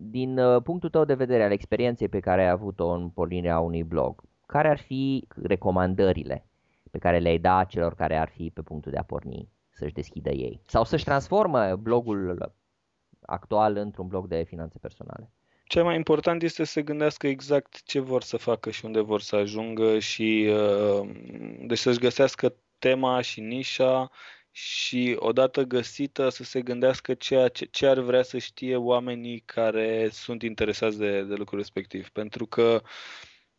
Din uh, punctul tău de vedere al experienței pe care ai avut-o în pornirea unui blog, care ar fi recomandările pe care le-ai da celor care ar fi pe punctul de a porni să-și deschidă ei? Sau să-și transformă blogul actual într-un blog de finanțe personale? Cel mai important este să se gândească exact ce vor să facă și unde vor să ajungă și uh, deci să-și găsească tema și nișa și odată găsită să se gândească ceea ce, ce ar vrea să știe oamenii care sunt interesați de, de lucrul respectiv. Pentru că,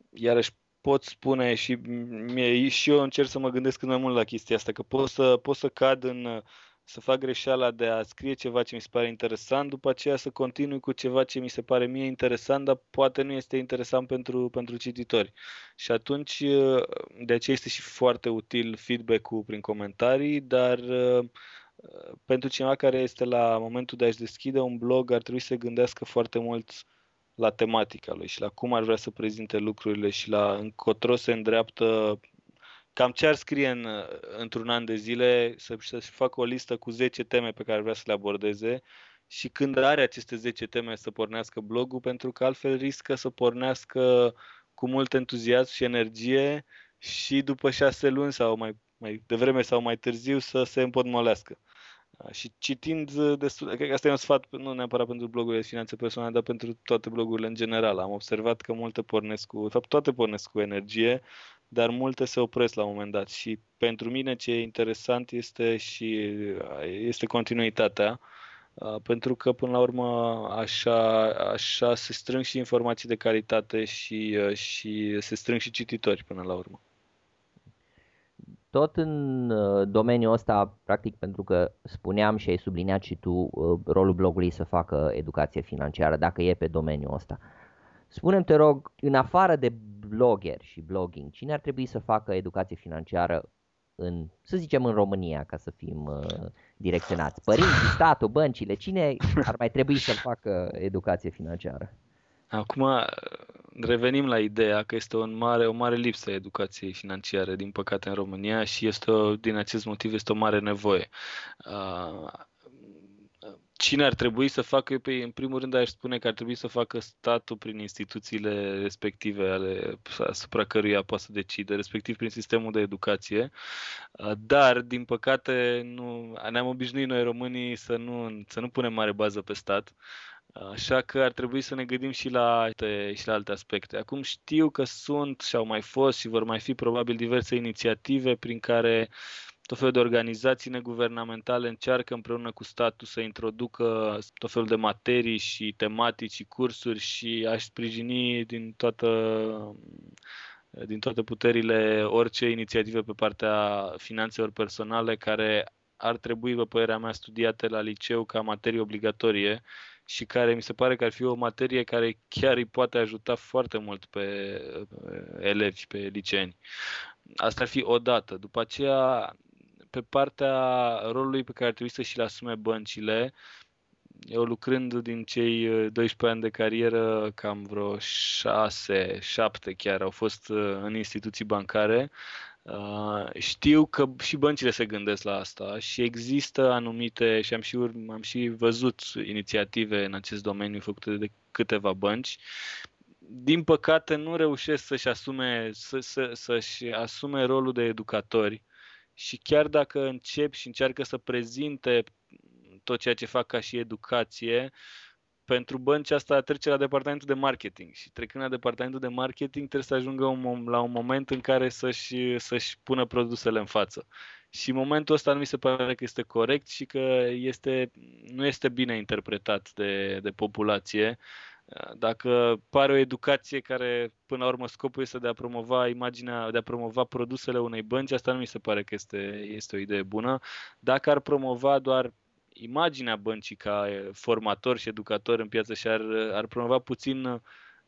iarăși, pot spune și, mie, și eu încerc să mă gândesc cât mai mult la chestia asta, că pot să, pot să cad în să fac greșeala de a scrie ceva ce mi se pare interesant, după aceea să continui cu ceva ce mi se pare mie interesant, dar poate nu este interesant pentru, pentru cititori. Și atunci, de aceea este și foarte util feedback-ul prin comentarii, dar pentru cineva care este la momentul de a-și deschide un blog, ar trebui să gândească foarte mult la tematica lui și la cum ar vrea să prezinte lucrurile și la încotro se îndreaptă cam ce ar scrie în, într-un an de zile, să, să-și facă o listă cu 10 teme pe care vrea să le abordeze și când are aceste 10 teme să pornească blogul, pentru că altfel riscă să pornească cu mult entuziasm și energie și după șase luni sau mai, mai devreme sau mai târziu să se împotmolească. Și citind destul, cred că asta e un sfat nu neapărat pentru blogurile de finanțe personale, dar pentru toate blogurile în general. Am observat că multe pornesc cu, de fapt toate pornesc cu energie, dar multe se opresc la un moment dat și pentru mine ce e interesant este și este continuitatea pentru că până la urmă așa, așa se strâng și informații de calitate și, și se strâng și cititori până la urmă. Tot în domeniul ăsta, practic pentru că spuneam și ai subliniat și tu rolul blogului să facă educație financiară, dacă e pe domeniul ăsta. Spune-mi, te rog, în afară de blogger și blogging, cine ar trebui să facă educație financiară în, să zicem, în România, ca să fim uh, direcționați? Părinții, statul, băncile, cine ar mai trebui să facă educație financiară? Acum revenim la ideea că este o mare, o mare lipsă a educației financiare, din păcate, în România și este o, din acest motiv este o mare nevoie. Uh, cine ar trebui să facă, pe, în primul rând aș spune că ar trebui să facă statul prin instituțiile respective ale, asupra căruia poate să decide, respectiv prin sistemul de educație. Dar, din păcate, nu, ne-am obișnuit noi românii să nu, să nu punem mare bază pe stat. Așa că ar trebui să ne gândim și la, alte, și la alte aspecte. Acum știu că sunt și au mai fost și vor mai fi probabil diverse inițiative prin care uh, tot felul de organizații neguvernamentale încearcă împreună cu statul să introducă tot felul de materii și tematici și cursuri și aș sprijini din toată din toate puterile orice inițiative pe partea finanțelor personale care ar trebui, pe părerea mea, studiate la liceu ca materie obligatorie și care mi se pare că ar fi o materie care chiar îi poate ajuta foarte mult pe elevi, pe liceeni. Asta ar fi o dată. După aceea, pe partea rolului pe care ar trebui să și-l asume băncile, eu lucrând din cei 12 uh, ani de carieră, cam vreo 6, 7 chiar au fost uh, în instituții bancare, uh, știu că și băncile se gândesc la asta și există anumite, și am și, am și văzut inițiative în acest domeniu făcute de câteva bănci, din păcate nu reușesc să-și asume, să, să, să-și asume rolul de educatori și chiar dacă încep și încearcă să prezinte tot ceea ce fac ca și educație, pentru bănci asta trece la departamentul de marketing și trecând la departamentul de marketing trebuie să ajungă un, la un moment în care să-și, să-și pună produsele în față. Și momentul ăsta nu mi se pare că este corect și că este, nu este bine interpretat de, de populație dacă pare o educație care, până la urmă, scopul este de a promova imaginea, de a promova produsele unei bănci, asta nu mi se pare că este, este o idee bună. Dacă ar promova doar imaginea băncii ca formator și educator în piață și ar, ar promova puțin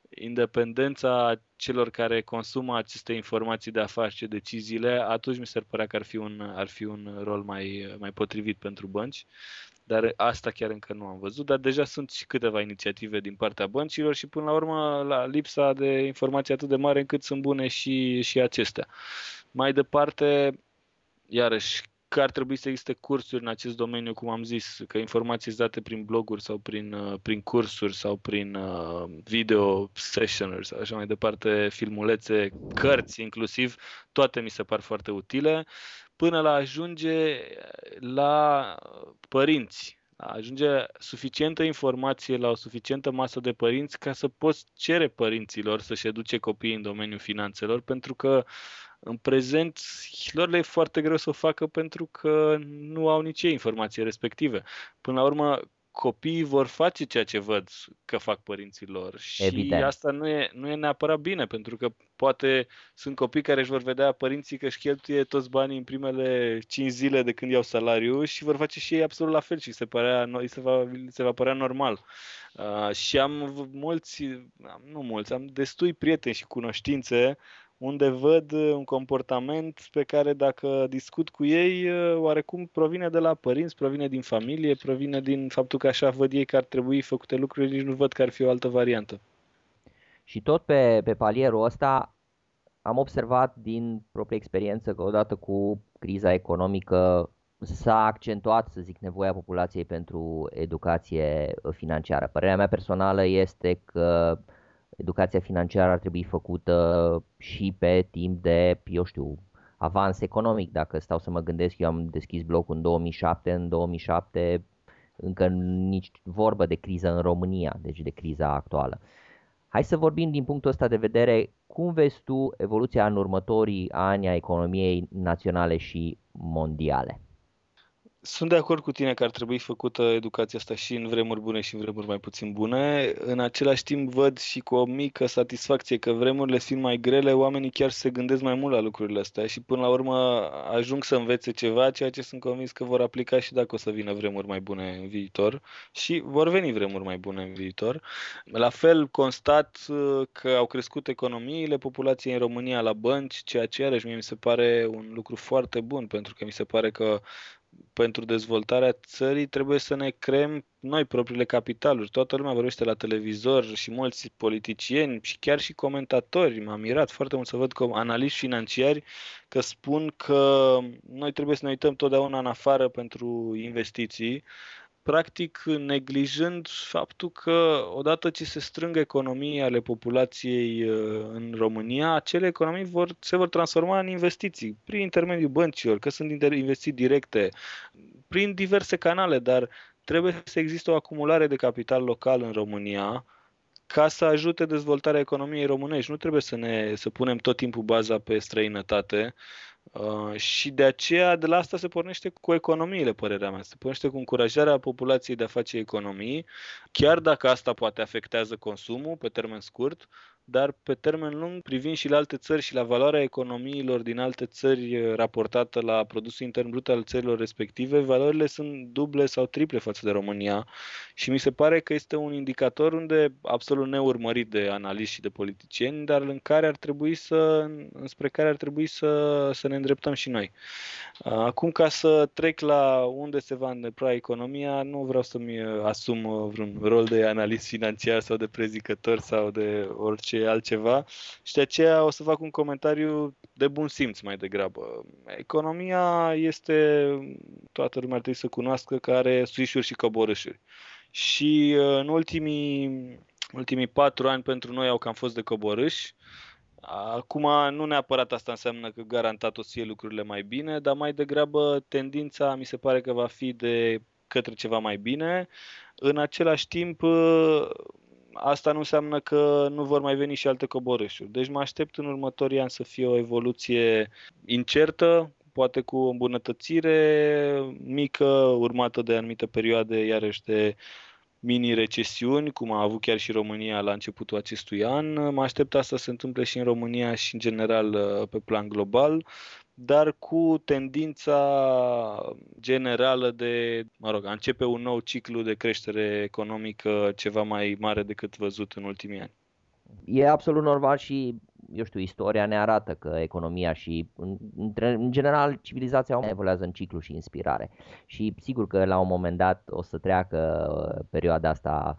independența celor care consumă aceste informații de a face deciziile, atunci mi se părea că ar fi un, ar fi un rol mai, mai potrivit pentru bănci dar asta chiar încă nu am văzut, dar deja sunt și câteva inițiative din partea băncilor și până la urmă la lipsa de informații atât de mare încât sunt bune și, și acestea. Mai departe, iarăși, că ar trebui să existe cursuri în acest domeniu, cum am zis, că informații date prin bloguri sau prin, uh, prin cursuri sau prin uh, video sessions sau așa mai departe, filmulețe, cărți inclusiv, toate mi se par foarte utile, până la ajunge la părinți, ajunge suficientă informație la o suficientă masă de părinți ca să poți cere părinților să-și educe copiii în domeniul finanțelor, pentru că în prezent lor le e foarte greu să o facă pentru că nu au nici ei informație respective. Până la urmă, copiii vor face ceea ce văd că fac părinții lor și Evident. asta nu e, nu e neapărat bine, pentru că poate sunt copii care își vor vedea părinții că își cheltuie toți banii în primele 5 zile de când iau salariu și vor face și ei absolut la fel și se, părea, se, va, se va părea normal. Uh, și am mulți, nu mulți, am destui prieteni și cunoștințe unde văd uh, un comportament pe care dacă discut cu ei, uh, oarecum provine de la părinți, provine din familie, provine din faptul că așa văd ei că ar trebui făcute lucruri, nici nu văd că ar fi o altă variantă. Și tot pe, pe palierul ăsta am observat din proprie experiență că odată cu criza economică s-a accentuat, să zic, nevoia populației pentru educație financiară. Părerea mea personală este că educația financiară ar trebui făcută și pe timp de, eu știu, avans economic. Dacă stau să mă gândesc, eu am deschis blocul în 2007, în 2007 încă nici vorbă de criză în România, deci de criza actuală. Hai să vorbim din punctul ăsta de vedere, cum vezi tu evoluția în următorii ani a economiei naționale și mondiale? Sunt de acord cu tine că ar trebui făcută educația asta și în vremuri bune și în vremuri mai puțin bune. În același timp văd și cu o mică satisfacție că vremurile fiind mai grele, oamenii chiar se gândesc mai mult la lucrurile astea și până la urmă ajung să învețe ceva, ceea ce sunt convins că vor aplica și dacă o să vină vremuri mai bune în viitor și vor veni vremuri mai bune în viitor. La fel constat uh, că au crescut economiile populației în România la bănci, ceea ce iarăși mie mi se pare un lucru foarte bun pentru că mi se pare că pentru dezvoltarea țării trebuie să ne creăm noi propriile capitaluri. Toată lumea vorbește la televizor și mulți politicieni și chiar și comentatori. M-am mirat foarte mult să văd că analiști financiari că spun că noi trebuie să ne uităm totdeauna în afară pentru investiții practic neglijând faptul că odată ce se strâng economii ale populației uh, în România, acele economii vor, se vor transforma în investiții prin intermediul băncilor, că sunt investiții directe, prin diverse canale, dar trebuie să existe o acumulare de capital local în România ca să ajute dezvoltarea economiei românești. Nu trebuie să ne să punem tot timpul baza pe străinătate Uh, și de aceea de la asta se pornește cu economiile, părerea mea. Se pornește cu încurajarea populației de a face economii, chiar dacă asta poate afectează consumul pe termen scurt, dar pe termen lung privind și la alte țări și la valoarea economiilor din alte țări eh, raportată la produsul intern brut al țărilor respective, valorile sunt duble sau triple față de România și mi se pare că este un indicator unde absolut neurmărit de analiști și de politicieni, dar în care ar trebui să, înspre care ar trebui să, să ne îndreptăm și noi. Acum, ca să trec la unde se va îndepra economia, nu vreau să-mi eh, asum eh, vreun rol de analist financiar sau de prezicător sau de orice altceva și de aceea o să fac un comentariu de bun simț mai degrabă. Economia este, toată lumea ar trebui să cunoască că are suișuri și coborâșuri. Și uh, în ultimii, ultimii patru ani pentru noi au cam fost de coborâși. Acum nu neapărat asta înseamnă că garantat o să fie lucrurile mai bine, dar mai degrabă tendința mi se pare că va fi de către ceva mai bine. În același timp, uh, asta nu înseamnă că nu vor mai veni și alte coborâșuri. Deci mă aștept în următorii ani să fie o evoluție incertă, poate cu o îmbunătățire mică, urmată de anumite perioade, iarăși de mini-recesiuni, cum a avut chiar și România la începutul acestui an. Mă aștept asta să se întâmple și în România și în general pe plan global dar cu tendința generală de, mă rog, a începe un nou ciclu de creștere economică ceva mai mare decât văzut în ultimii ani. E absolut normal și, eu știu, istoria ne arată că economia și, în, în general, civilizația evoluează în ciclu și inspirare. Și sigur că la un moment dat o să treacă uh, perioada asta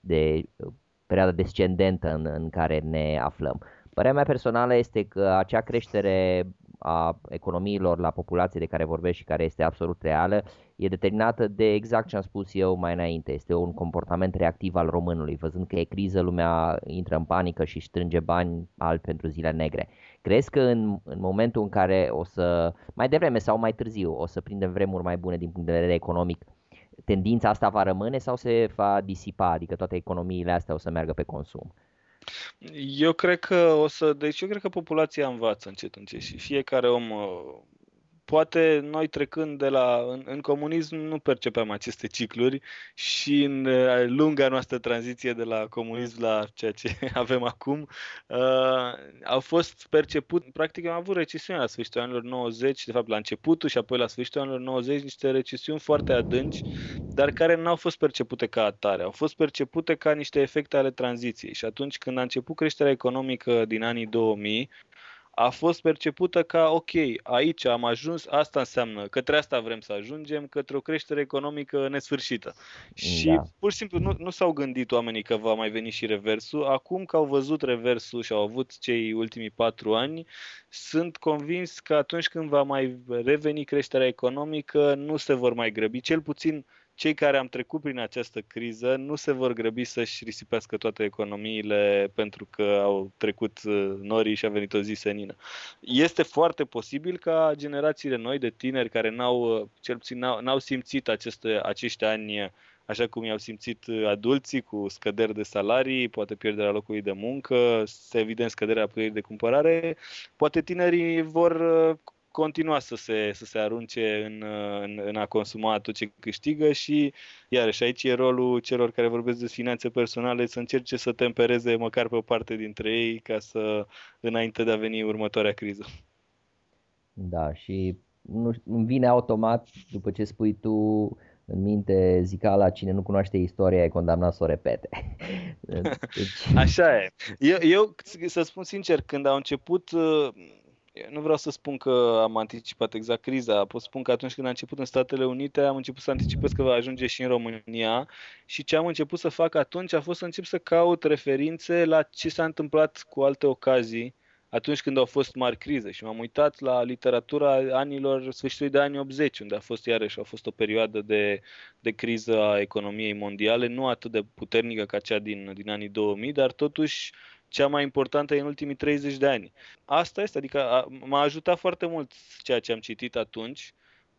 de uh, perioada descendentă în, în care ne aflăm. Părerea mea personală este că acea creștere a economiilor la populație de care vorbești și care este absolut reală e determinată de exact ce am spus eu mai înainte. Este un comportament reactiv al românului. Văzând că e criză, lumea intră în panică și strânge bani albi pentru zile negre. Crezi că în, în momentul în care o să, mai devreme sau mai târziu, o să prindem vremuri mai bune din punct de vedere economic, tendința asta va rămâne sau se va disipa, adică toate economiile astea o să meargă pe consum? Eu cred că o să, deci eu cred că populația învață încet încet și fiecare om uh, poate noi trecând de la, în, în comunism nu percepeam aceste cicluri și în uh, lunga noastră tranziție de la comunism la ceea ce avem acum, uh, au fost perceput, practic am avut recesiune la sfârșitul anilor 90, de fapt la începutul și apoi la sfârșitul anilor 90, niște recesiuni foarte adânci, dar care nu au fost percepute ca atare, au fost percepute ca niște efecte ale tranziției. Și atunci când a început creșterea economică din anii 2000, a fost percepută ca ok, aici am ajuns, asta înseamnă, către asta vrem să ajungem, către o creștere economică nesfârșită. Și da. pur și simplu nu, nu s-au gândit oamenii că va mai veni și reversul. Acum că au văzut reversul și au avut cei ultimii patru ani, sunt convins că atunci când va mai reveni creșterea economică, nu se vor mai grăbi, cel puțin cei care am trecut prin această criză nu se vor grăbi să-și risipească toate economiile pentru că au trecut uh, norii și a venit o zi senină. Este foarte posibil ca generațiile noi de tineri care n-au, uh, cel puțin n-au, n-au simțit aceste, acești ani așa cum i-au simțit uh, adulții cu scăderi de salarii, poate pierderea locului de muncă, evident scăderea puterii de cumpărare, poate tinerii vor continua să se, să se arunce în, în, în a consuma tot ce câștigă și iarăși aici e rolul celor care vorbesc de finanțe personale să încerce să tempereze măcar pe o parte dintre ei ca să înainte de a veni următoarea criză. Da, și nu, îmi vine automat după ce spui tu în minte zicala cine nu cunoaște istoria e condamnat să o repete. Deci... Așa e. Eu, eu, să spun sincer, când au început nu vreau să spun că am anticipat exact criza, pot spun că atunci când a început în Statele Unite am început să anticipez că va ajunge și în România și ce am început să fac atunci a fost să încep să caut referințe la ce s-a întâmplat cu alte ocazii atunci când au fost mari crize și m-am uitat la literatura anilor sfârșitului de anii 80, unde a fost iarăși a fost o perioadă de, de criză a economiei mondiale, nu atât de puternică ca cea din, din anii 2000, dar totuși cea mai importantă în ultimii 30 de ani. Asta este, adică m-a ajutat foarte mult ceea ce am citit atunci,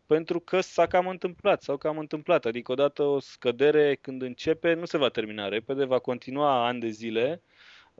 pentru că s-a cam întâmplat, sau cam întâmplat. Adică odată o scădere când începe nu se va termina repede, va continua ani de zile,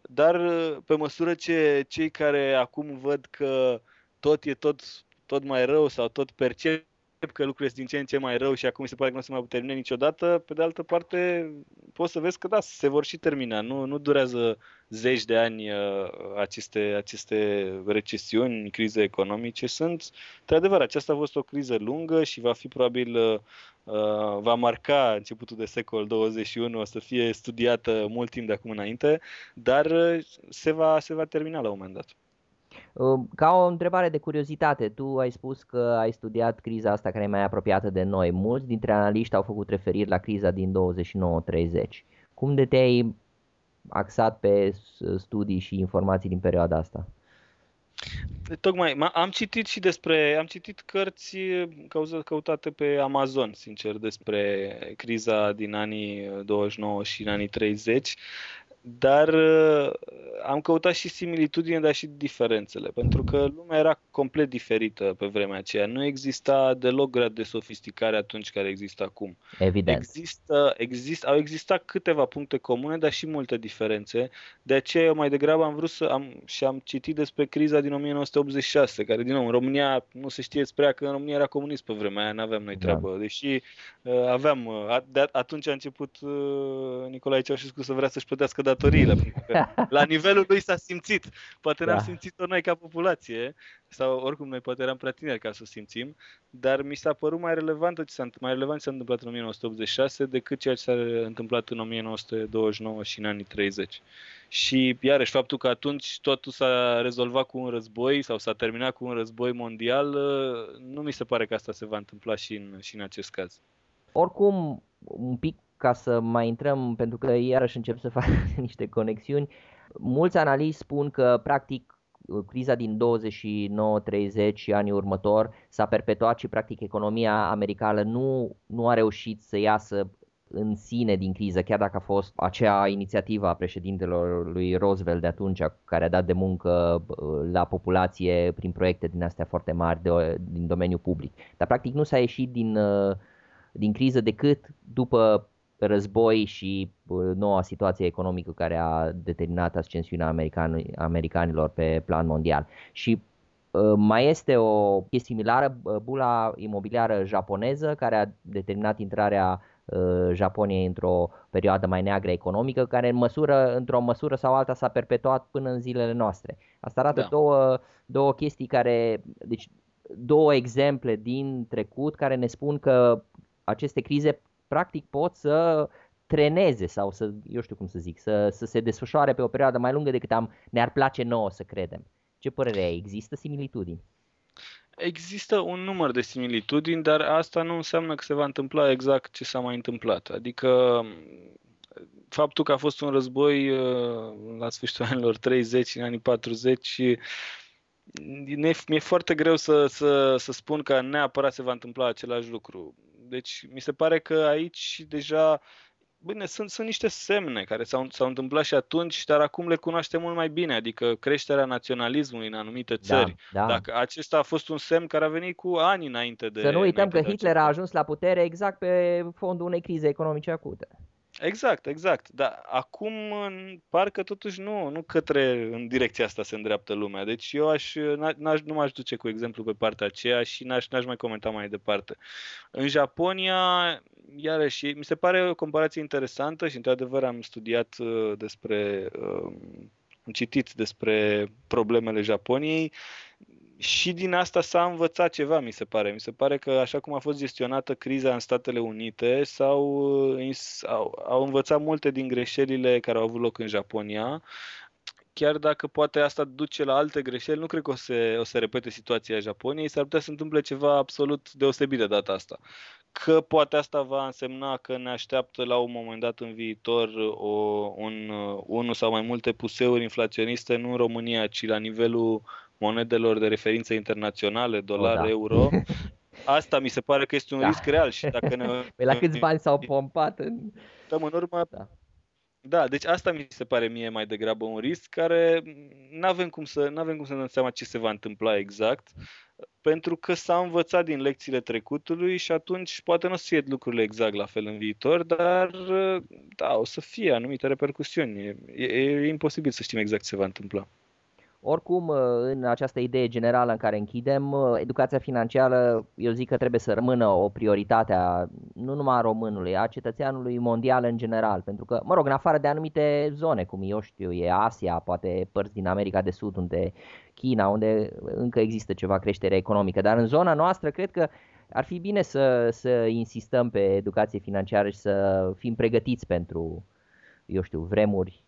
dar pe măsură ce cei care acum văd că tot e tot, tot mai rău sau tot percep că lucrurile sunt din ce în ce mai rău și acum se pare că nu se mai termine niciodată, pe de altă parte poți să vezi că da, se vor și termina. Nu, nu durează zeci de ani uh, aceste, aceste recesiuni, crize economice. Sunt, într-adevăr, aceasta a fost o criză lungă și va fi probabil uh, uh va marca începutul de secol 21, o să fie studiată mult timp de acum înainte, dar uh, se va, se va termina la un moment dat. Ca o întrebare de curiozitate, tu ai spus că ai studiat criza asta care e mai apropiată de noi. Mulți dintre analiști au făcut referiri la criza din 29-30. Cum de te-ai axat pe studii și informații din perioada asta? Tocmai, am citit și despre, am citit cărți căutate pe Amazon, sincer, despre criza din anii 29 și în anii 30 dar uh, am căutat și similitudine, dar și diferențele, pentru că lumea era complet diferită pe vremea aceea. Nu exista deloc grad de sofisticare atunci care există acum. Evident. Există, exist, au existat câteva puncte comune, dar și multe diferențe. De aceea eu mai degrabă am vrut să am și am citit despre criza din 1986, care din nou în România nu se știe despre ea că în România era comunist pe vremea aia, nu aveam noi da. treabă. Da. Deși uh, aveam, uh, de atunci a început uh, Nicolae Ceaușescu să vrea să-și plătească datoriile. La nivelul lui s-a simțit. Poate da. n-am simțit-o noi ca populație, sau oricum noi poate eram prea tineri ca să o simțim, dar mi s-a părut mai relevant ce s-a, mai relevant ce s-a întâmplat în 1986 decât ceea ce s-a întâmplat în 1929 și în anii 30. Și iarăși faptul că atunci totul s-a rezolvat cu un război sau s-a terminat cu un război mondial, nu mi se pare că asta se va întâmpla și în, și în acest caz. Oricum, un pic ca să mai intrăm, pentru că iarăși încep să fac niște conexiuni, mulți analiști spun că practic criza din 29-30 și anii următor s-a perpetuat și practic economia americană nu, nu a reușit să iasă în sine din criză, chiar dacă a fost acea inițiativă a președintelor lui Roosevelt de atunci, care a dat de muncă la populație prin proiecte din astea foarte mari de, din domeniul public. Dar practic nu s-a ieșit din, din criză decât după război și noua situație economică care a determinat ascensiunea american, americanilor pe plan mondial. Și mai este o chestie similară, bula imobiliară japoneză care a determinat intrarea Japoniei într-o perioadă mai neagră economică, care în măsură, într-o măsură sau alta s-a perpetuat până în zilele noastre. Asta arată da. două, două chestii care, deci două exemple din trecut care ne spun că aceste crize practic pot să treneze sau să, eu știu cum să zic, să, să se desfășoare pe o perioadă mai lungă decât am, ne-ar place nouă să credem. Ce părere ai? Există similitudini? Există un număr de similitudini, dar asta nu înseamnă că se va întâmpla exact ce s-a mai întâmplat. Adică faptul că a fost un război uh, la sfârșitul anilor 30, în anii 40, mi-e foarte greu să, să, să spun că neapărat se va întâmpla același lucru. Deci mi se pare că aici deja Bine, sunt, sunt niște semne care s-au, s-au întâmplat și atunci, dar acum le cunoaștem mult mai bine, adică creșterea naționalismului în anumite da, țări. Da, da. Dacă acesta a fost un semn care a venit cu ani înainte de. Să nu uităm că Hitler a ajuns la putere exact pe fondul unei crize economice acute. Exact, exact. Dar acum parcă totuși nu, nu către în direcția asta se îndreaptă lumea. Deci eu aș, n-aș, nu m-aș duce cu exemplu pe partea aceea și n-aș, n-aș mai comenta mai departe. În Japonia, iarăși, mi se pare o comparație interesantă și într-adevăr am studiat uh, despre, uh, am citit despre problemele Japoniei și din asta s-a învățat ceva, mi se pare. Mi se pare că așa cum a fost gestionată criza în Statele Unite, s-au, au, au învățat multe din greșelile care au avut loc în Japonia. Chiar dacă poate asta duce la alte greșeli, nu cred că o să, o să repete situația Japoniei. S-ar putea să întâmple ceva absolut deosebit de data asta că poate asta va însemna că ne așteaptă la un moment dat în viitor o, un, unul sau mai multe puseuri inflaționiste nu în România, ci la nivelul monedelor de referință internaționale, dolar, oh, da. euro, asta mi se pare că este un da. risc real și dacă ne... Păi la câți bani s-au pompat în... Dăm în urmă... Da. Da, deci asta mi se pare mie mai degrabă un risc care nu avem cum să nu avem cum să ne dăm seama ce se va întâmpla exact, pentru că s-a învățat din lecțiile trecutului și atunci poate nu o să fie lucrurile exact la fel în viitor, dar da, o să fie anumite repercusiuni. E, e, e imposibil să știm exact ce se va întâmpla. Oricum, uh, în această idee generală în care închidem, uh, educația financiară, eu zic că trebuie să rămână o prioritate a, nu numai a românului, a cetățeanului mondial în general. Pentru că, mă rog, în afară de anumite zone, cum eu știu, e Asia, poate părți din America de Sud, unde China, unde încă există ceva creștere economică. Dar în zona noastră, cred că ar fi bine să, să insistăm pe educație financiară și să fim pregătiți pentru, eu știu, vremuri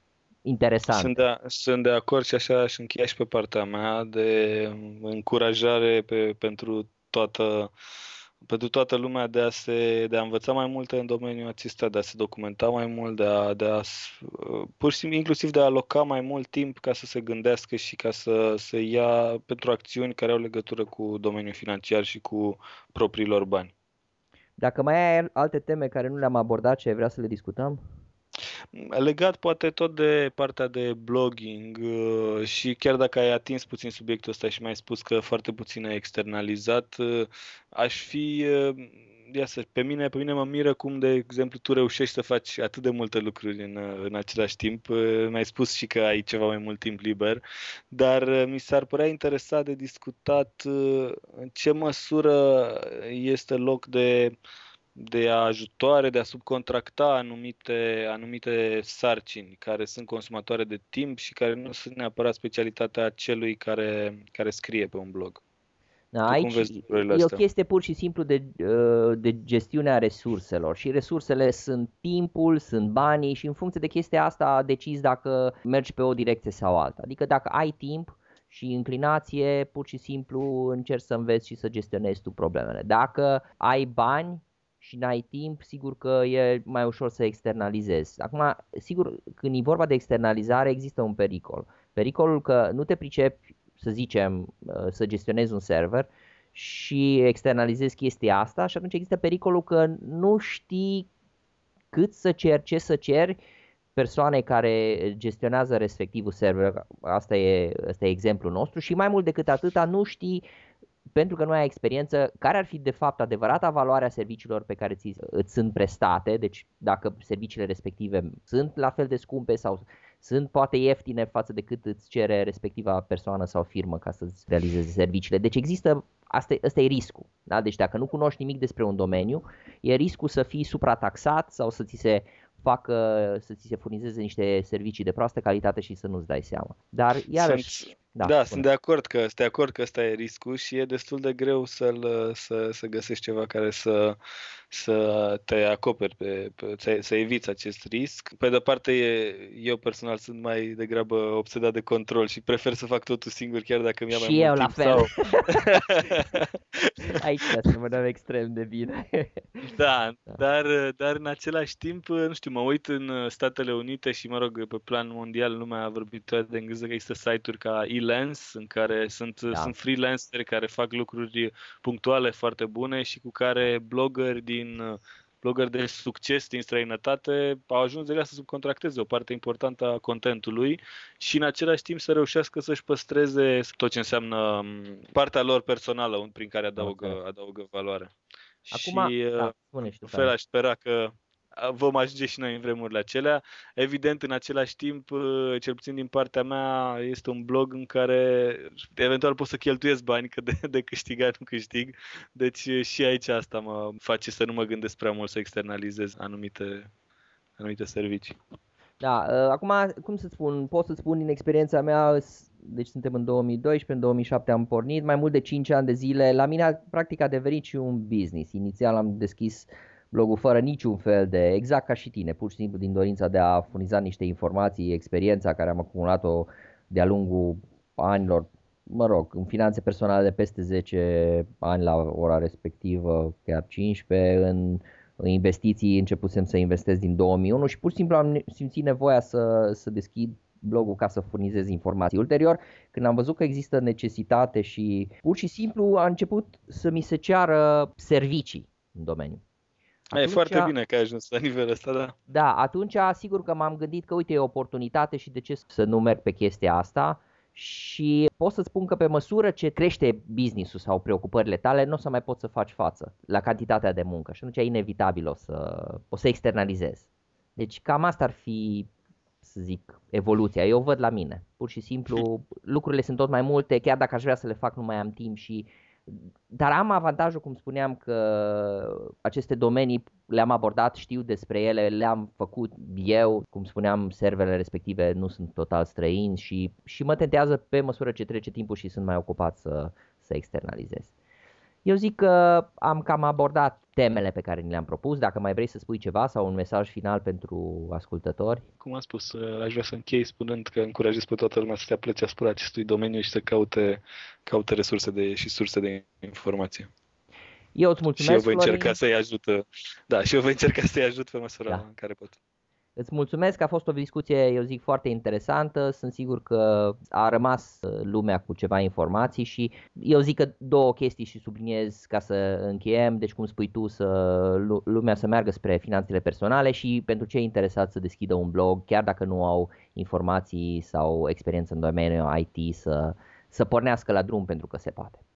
interesant. Sunt de, sunt de acord și așa aș încheia și pe partea mea de încurajare pe, pentru toată pentru toată lumea de a, se, de a învăța mai multe în domeniul acesta, de a se documenta mai mult, de a, de a pur și simplu, inclusiv de a aloca mai mult timp ca să se gândească și ca să se ia pentru acțiuni care au legătură cu domeniul financiar și cu propriilor bani. Dacă mai ai alte teme care nu le-am abordat și ai vrea să le discutăm? Legat poate tot de partea de blogging uh, și chiar dacă ai atins puțin subiectul ăsta și mi-ai spus că foarte puțin ai externalizat, uh, aș fi uh, ia să, pe mine, pe mine mă miră cum, de exemplu, tu reușești să faci atât de multe lucruri în, în același timp. Mi-ai spus și că ai ceva mai mult timp liber, dar mi s-ar părea interesat de discutat în ce măsură este loc de de ajutoare, de a subcontracta anumite, anumite sarcini care sunt consumatoare de timp și care nu sunt neapărat specialitatea celui care, care scrie pe un blog. Da, aici e astea? o chestie pur și simplu de, uh, de gestiunea resurselor și resursele sunt timpul, sunt banii și în funcție de chestia asta decizi dacă mergi pe o direcție sau alta. Adică dacă ai timp și înclinație, pur și simplu încerci să înveți și să gestionezi tu problemele. Dacă ai bani, și n-ai timp, sigur că e mai ușor să externalizezi. Acum, sigur, când e vorba de externalizare, există un pericol. Pericolul că nu te pricepi să zicem, să gestionezi un server și externalizezi chestia asta și atunci există pericolul că nu știi cât să ceri, ce să ceri persoanei care gestionează respectivul server, asta e, asta e exemplul nostru și mai mult decât atâta nu știi pentru că nu ai experiență, care ar fi de fapt adevărata valoare a serviciilor pe care ți, îți sunt prestate, deci dacă serviciile respective sunt la fel de scumpe sau sunt poate ieftine față de cât îți cere respectiva persoană sau firmă ca să-ți realizeze serviciile. Deci există, asta, asta e riscul. Da? Deci dacă nu cunoști nimic despre un domeniu, e riscul să fii suprataxat sau să ți se facă să ți se furnizeze niște servicii de proastă calitate și să nu-ți dai seama. Dar iarăși... Sunt, da, da sunt de acord că sunt de acord că ăsta e riscul și e destul de greu să-l, să, să găsești ceva care să, să te acoperi, pe, pe, să, să eviți acest risc. Pe de-o parte, e, eu personal sunt mai degrabă obsedat de control și prefer să fac totul singur, chiar dacă mi-am mai eu mult la timp. fel. Sau... Aici asemănăm extrem de bine. da, da, dar, dar în același timp, nu știu, mă uit în Statele Unite și, mă rog, pe plan mondial, lumea vorbitoare de engleză că există site-uri ca Elance, în care sunt, da. sunt freelanceri care fac lucruri punctuale foarte bune și cu care bloggeri din din uh, blogger de succes din străinătate au ajuns de să subcontracteze o parte importantă a contentului și în același timp să reușească să-și păstreze tot ce înseamnă um, partea lor personală prin care adaugă, okay. adaugă valoare. Acum, și da, uh, spune și fel aș spera că vom ajunge și noi în vremurile acelea. Evident, în același timp, uh, cel puțin din partea mea, este un blog în care eventual pot să cheltuiesc bani, că de, de câștigat nu câștig. Deci uh, și aici asta mă face să nu mă gândesc prea mult să externalizez anumite, anumite servicii. Da, uh, acum, cum să spun, pot să spun din experiența mea, deci suntem în 2012, în 2007 am pornit, mai mult de 5 ani de zile, la mine practic a devenit și un business. Inițial am deschis uh, blogul fără niciun fel de, exact ca și tine, pur și simplu din dorința de a furniza niște informații, experiența care am acumulat-o de-a lungul anilor, mă rog, în finanțe personale de peste 10 ani la ora respectivă, chiar 15, în, în investiții începusem să investesc din 2001 și pur și simplu am simțit nevoia să, să deschid blogul ca să furnizez informații. Ulterior, când am văzut că există necesitate și pur și simplu a început să mi se ceară servicii în domeniu. Atunci, e foarte bine că ai ajuns la nivelul ăsta, da. Da, atunci asigur că m-am gândit că uite e o oportunitate și de ce să nu merg pe chestia asta și pot să spun că pe măsură ce crește businessul sau preocupările tale, nu o să mai poți să faci față la cantitatea de muncă și atunci e inevitabil o să, o să externalizezi. Deci cam asta ar fi, să zic, evoluția. Eu o văd la mine. Pur și simplu lucrurile sunt tot mai multe, chiar dacă aș vrea să le fac, nu mai am timp și dar am avantajul, cum spuneam, că aceste domenii le-am abordat, știu despre ele, le-am făcut eu, cum spuneam, serverele respective nu sunt total străini și, și mă tentează pe măsură ce trece timpul și sunt mai ocupat să, să externalizez. Eu zic că am cam abordat temele pe care ni le-am propus. Dacă mai vrei să spui ceva sau un mesaj final pentru ascultători. Cum am spus, uh, aș vrea să închei spunând că încurajez pe toată lumea să se aplece asupra acestui domeniu și să caute, caute resurse de, și surse de informație. Eu îți mulțumesc, Și eu voi încerca să-i ajut, da, și eu voi încerca să-i ajut pe măsura da. în care pot. Îți mulțumesc, a fost o discuție, eu zic, foarte interesantă. Sunt sigur că a rămas uh, lumea cu ceva informații și eu zic că două chestii și subliniez ca să încheiem. Deci, cum spui tu, să lumea să meargă spre finanțele personale și pentru cei interesați să deschidă un blog, chiar dacă nu au informații sau experiență în domeniul IT, să, să pornească la drum pentru că se poate.